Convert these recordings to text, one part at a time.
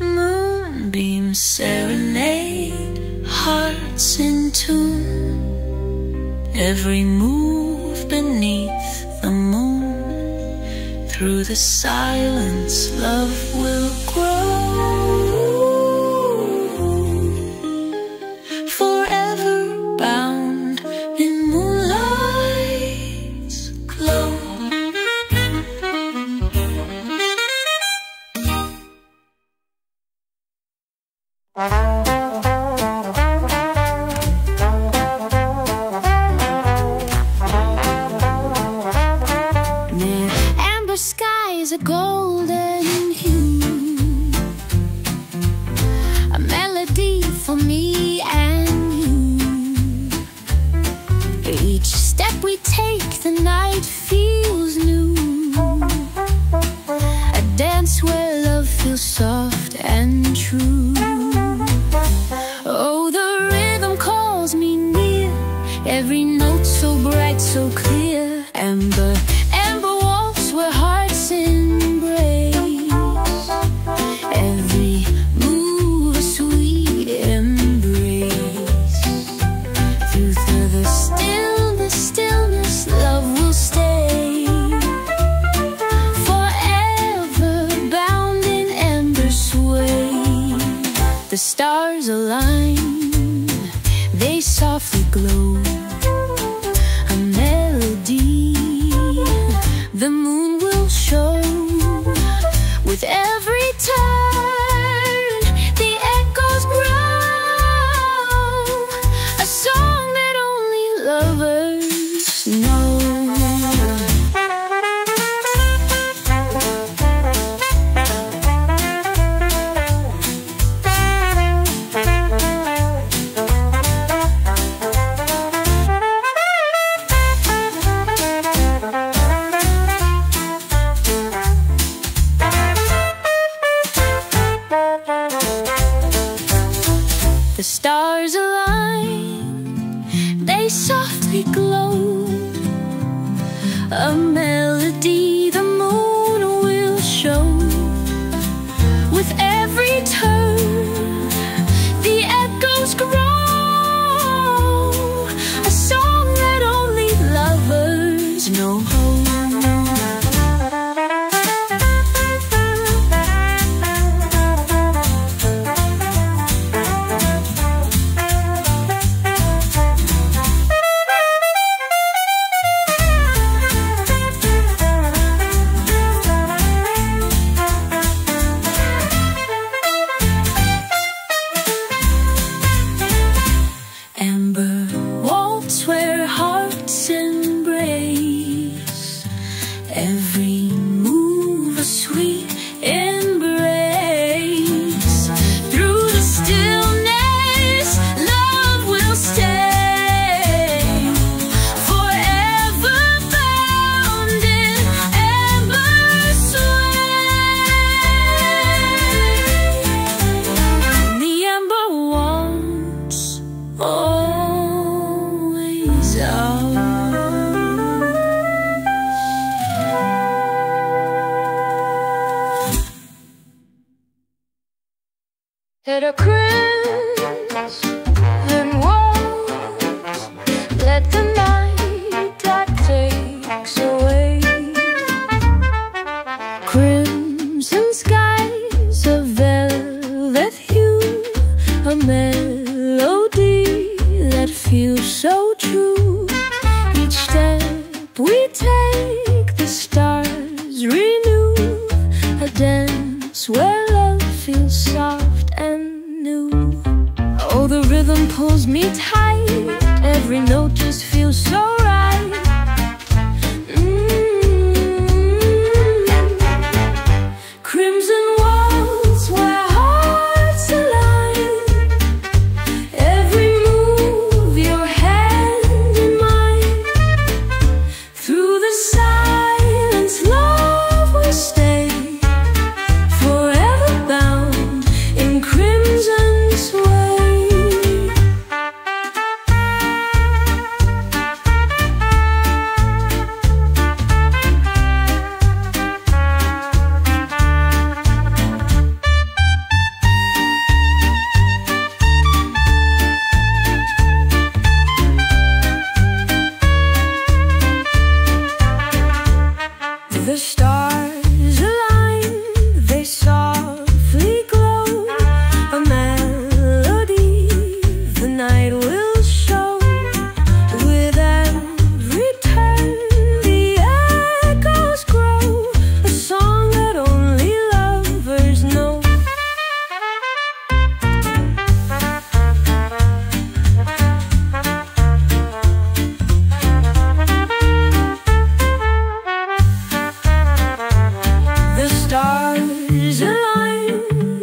Moonbeam serenade, hearts in tune. Every move beneath the moon. Through the silence, love will grow.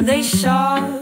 they saw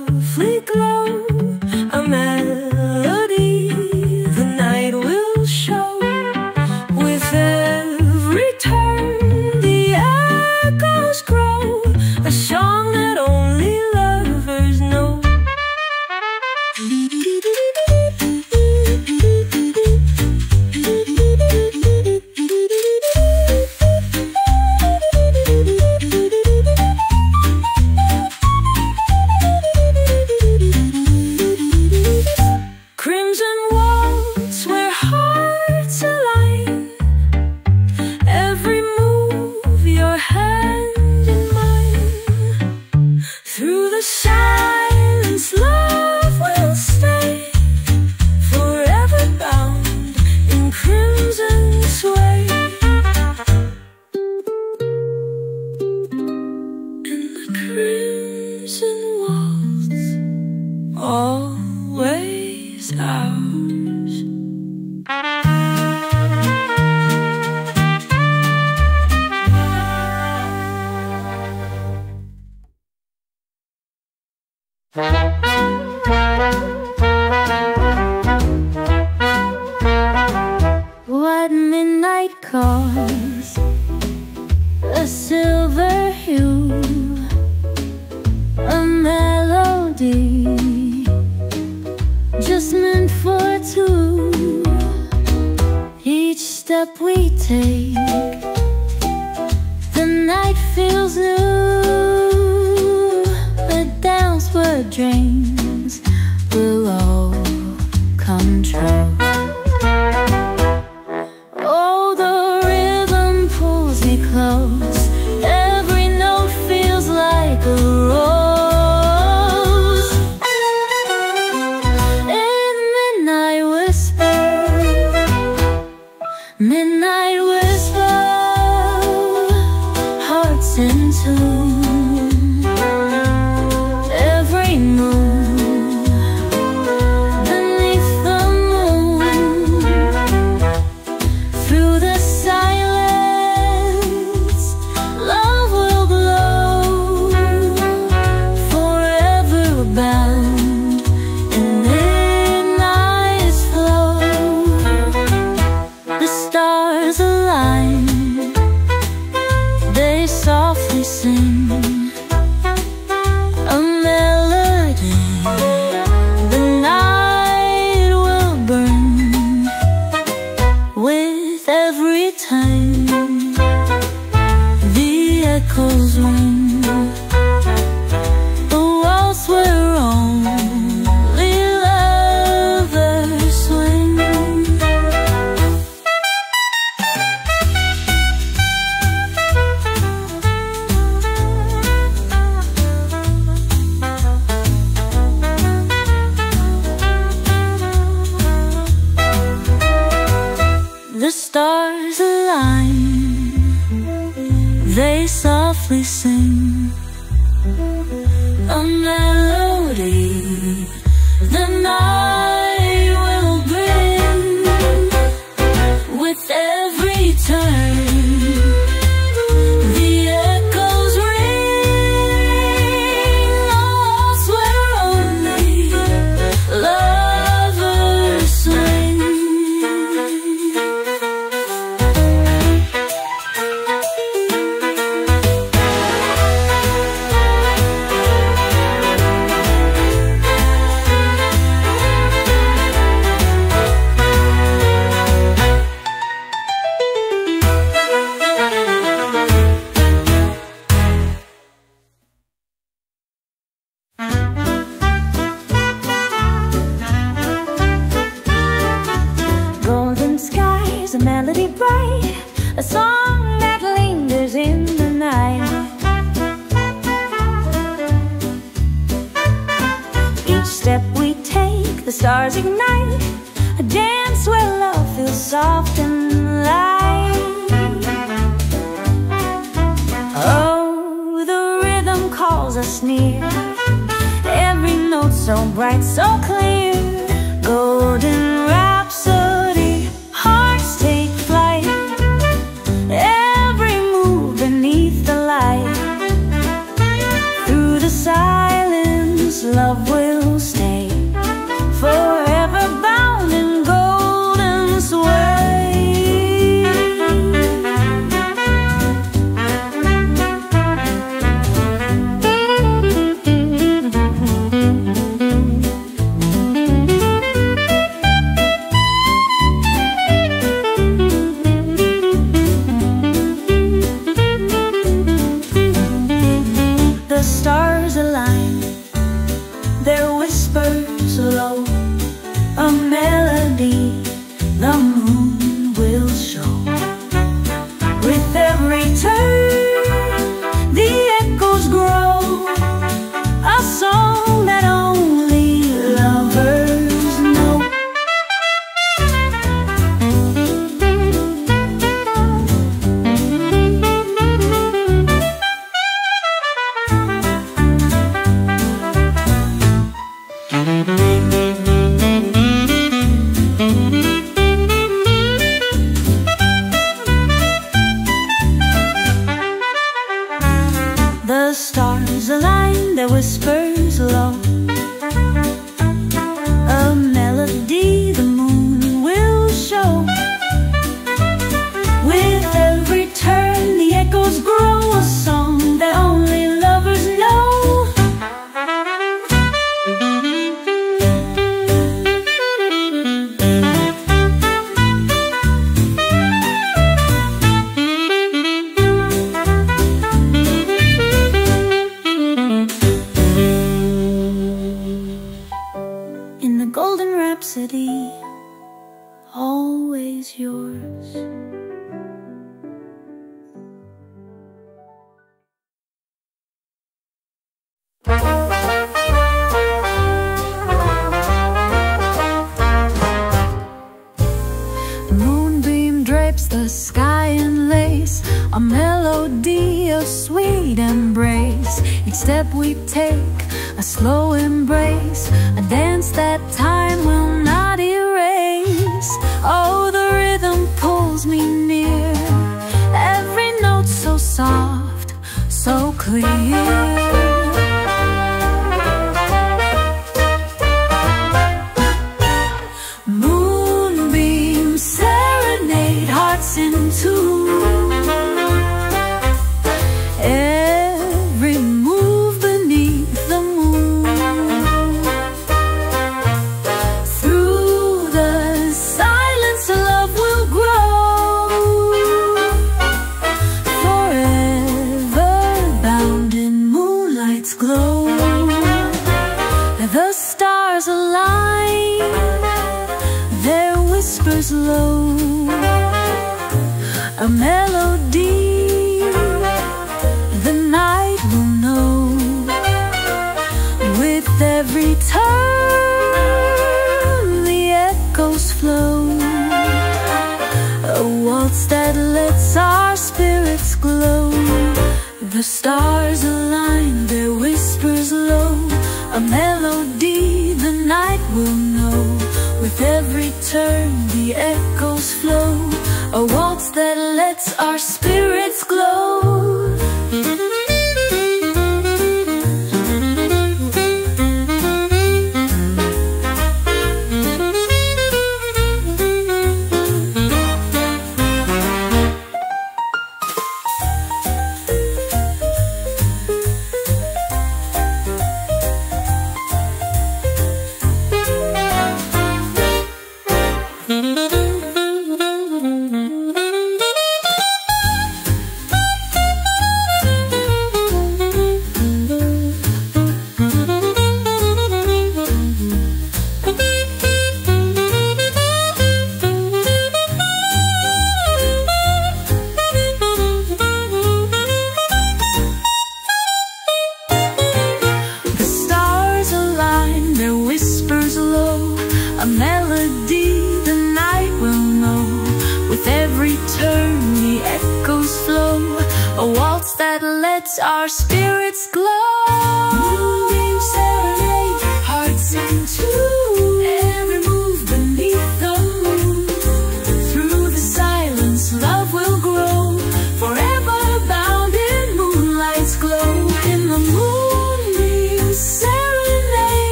return, the echoes flow, a waltz that lets our spirits glow.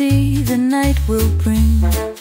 Melody the night will bring.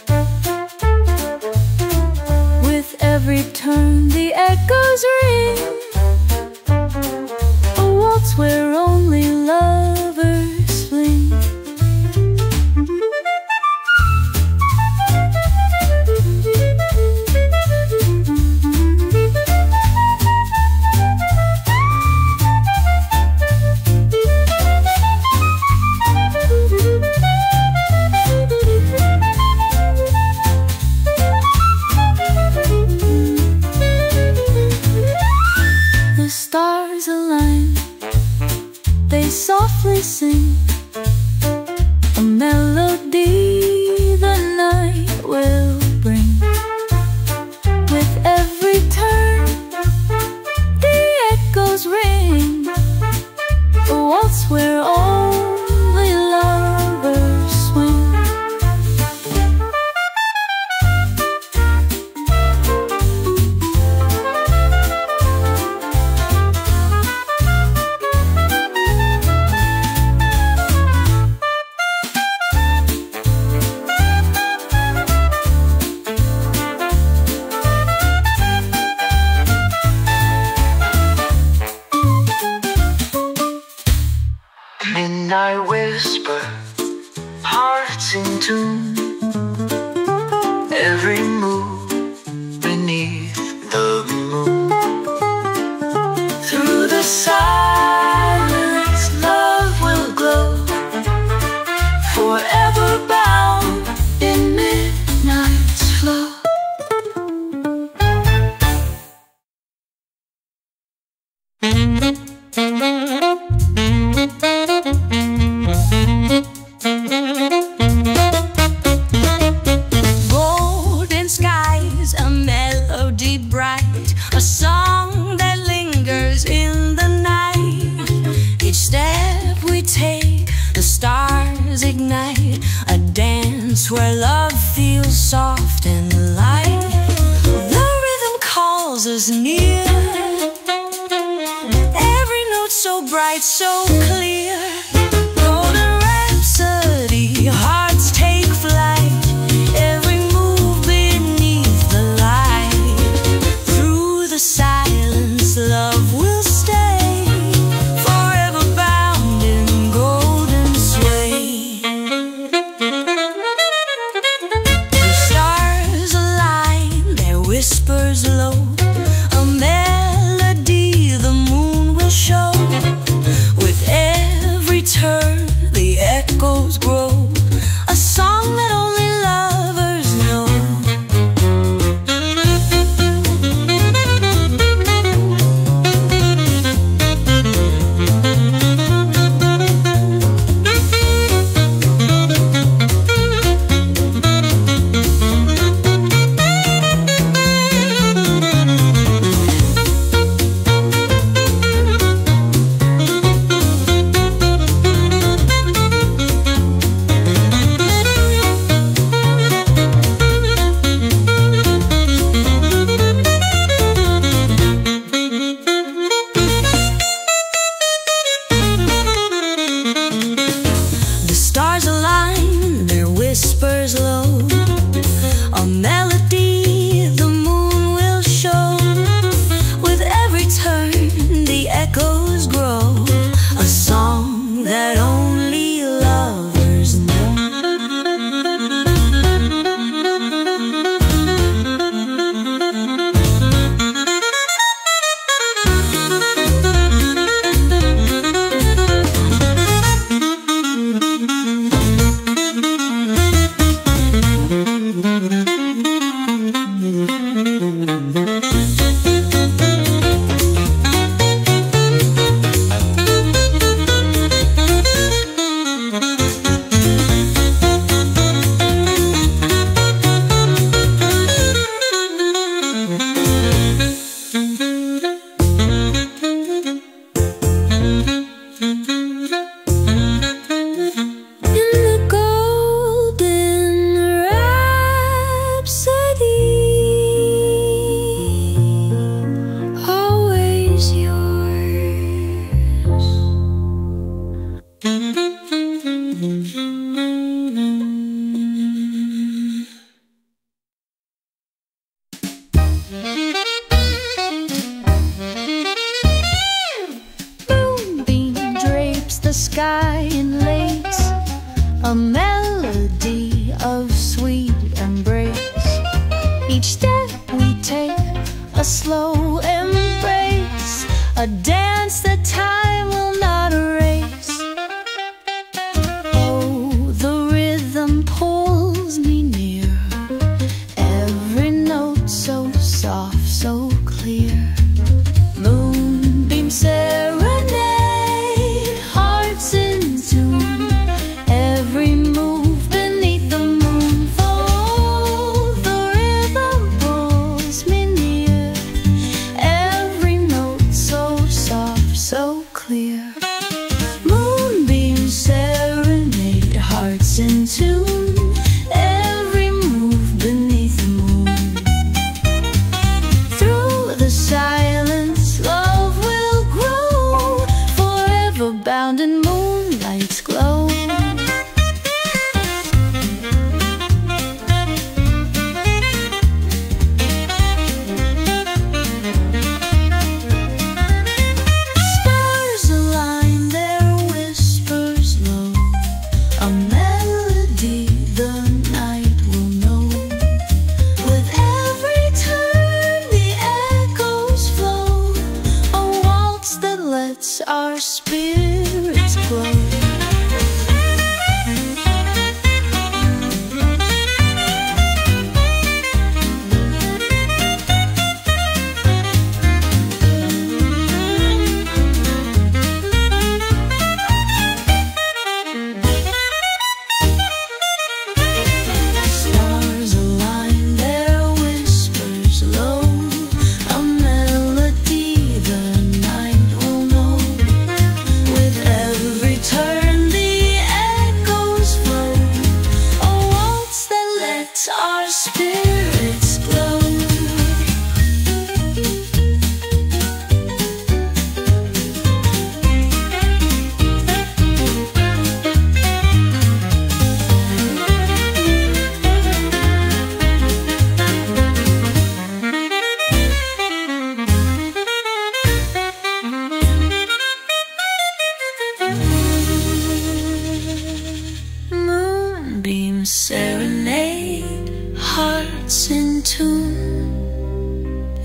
Moonbeam serenade, hearts in tune.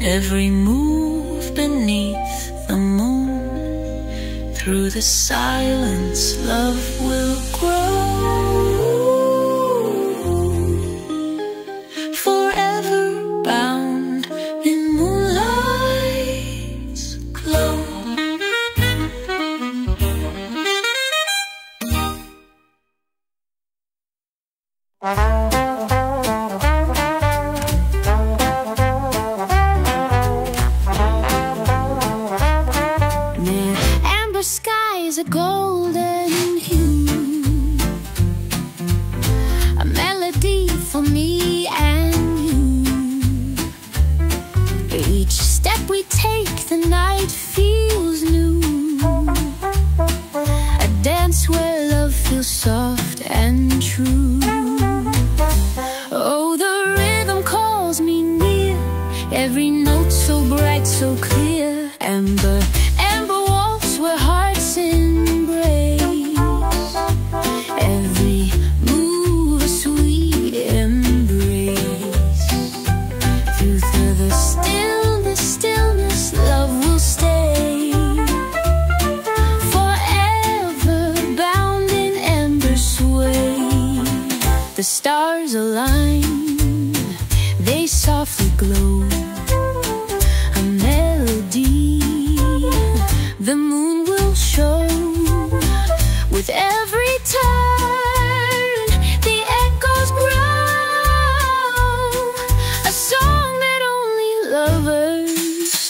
Every move beneath the moon. Through the silence, love will grow.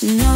No.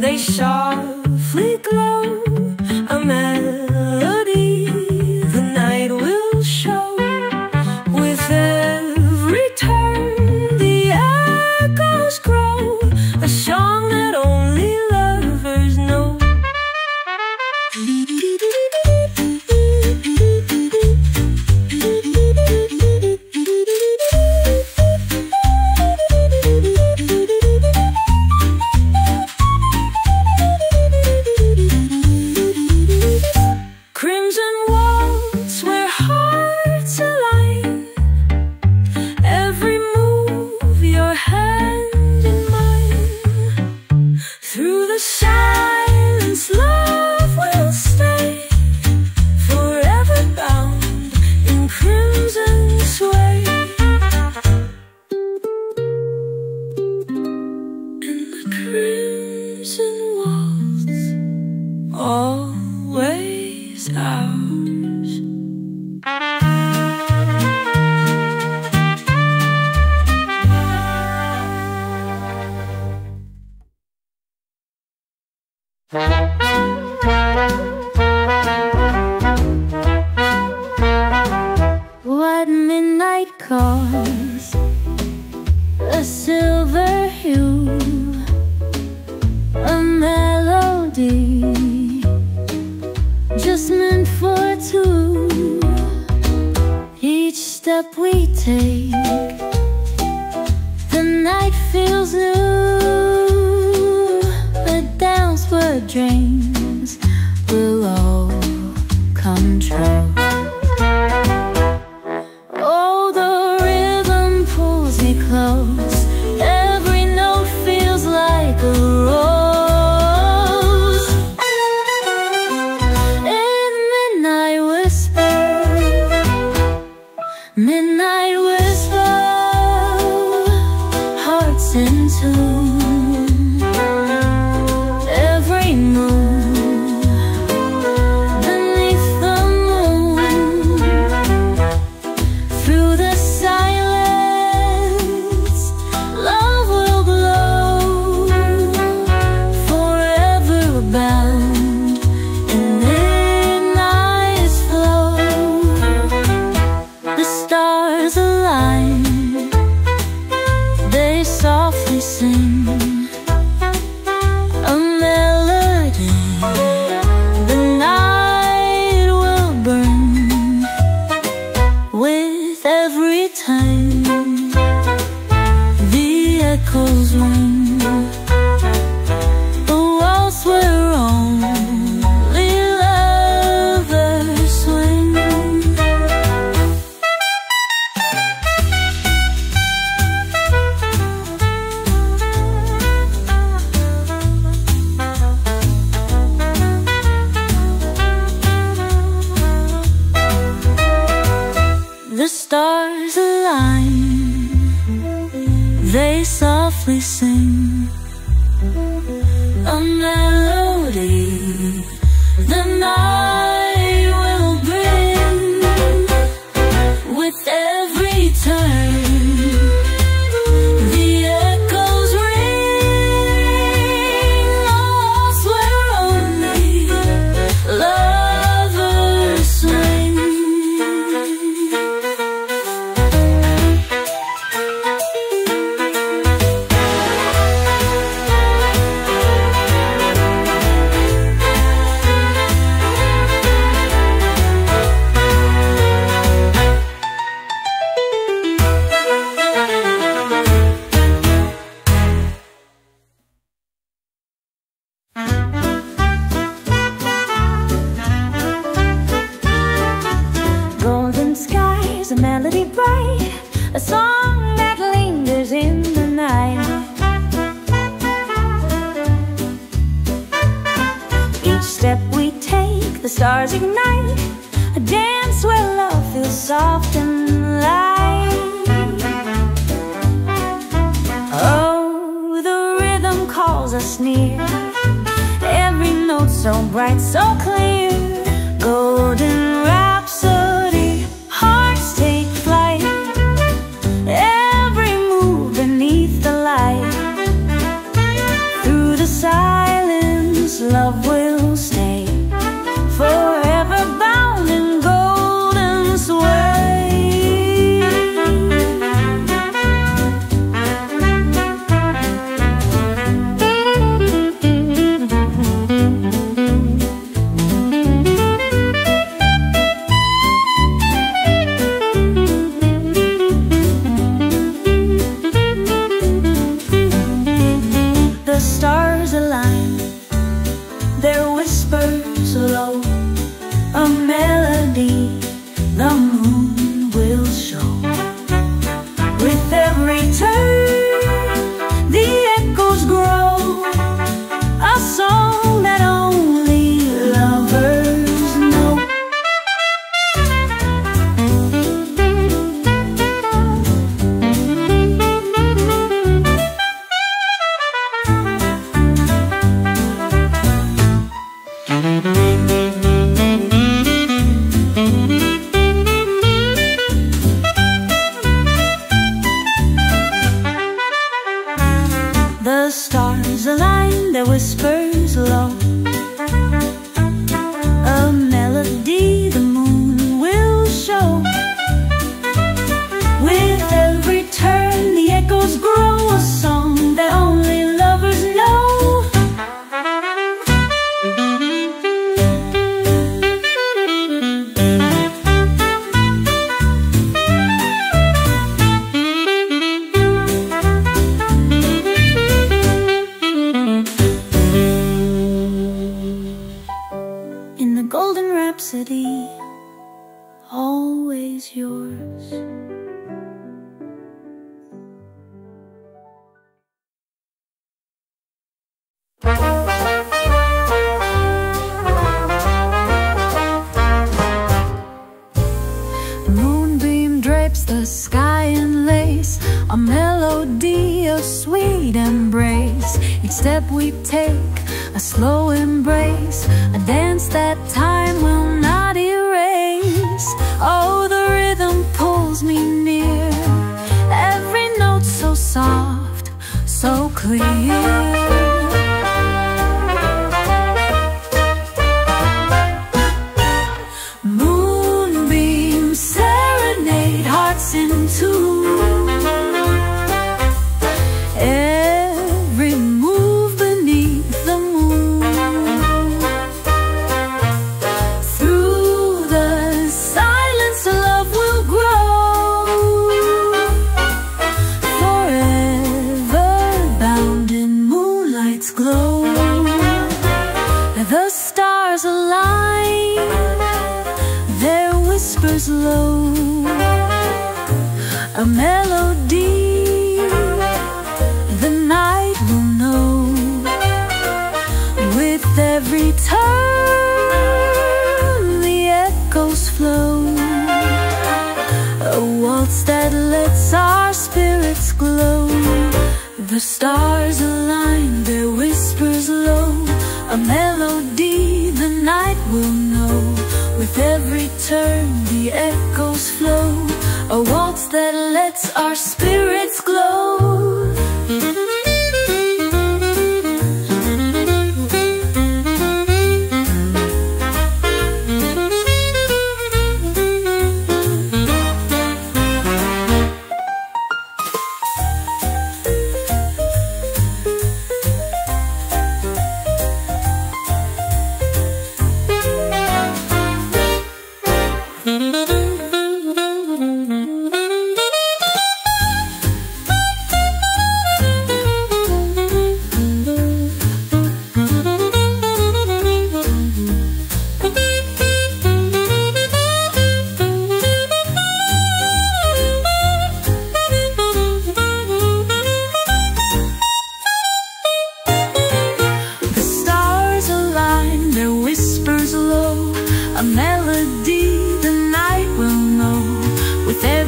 they shot. close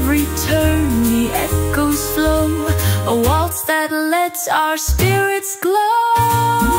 every turn the echoes flow A waltz that lets our spirits glow.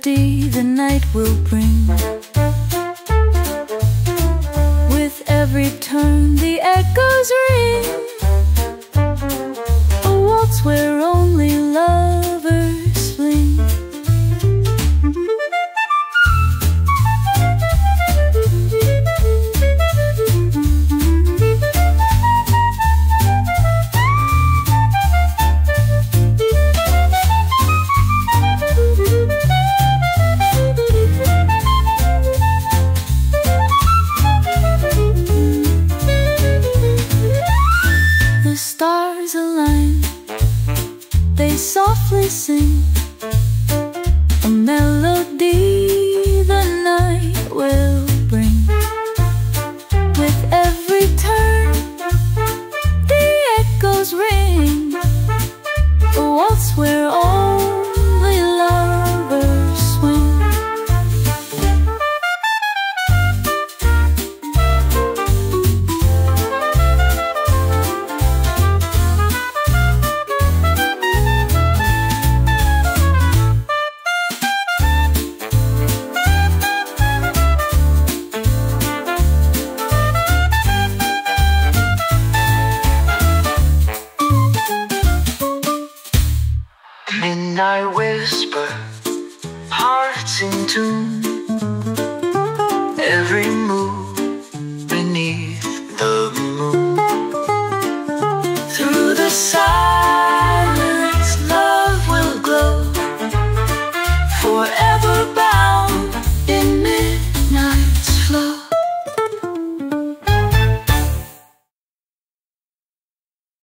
the night will bring.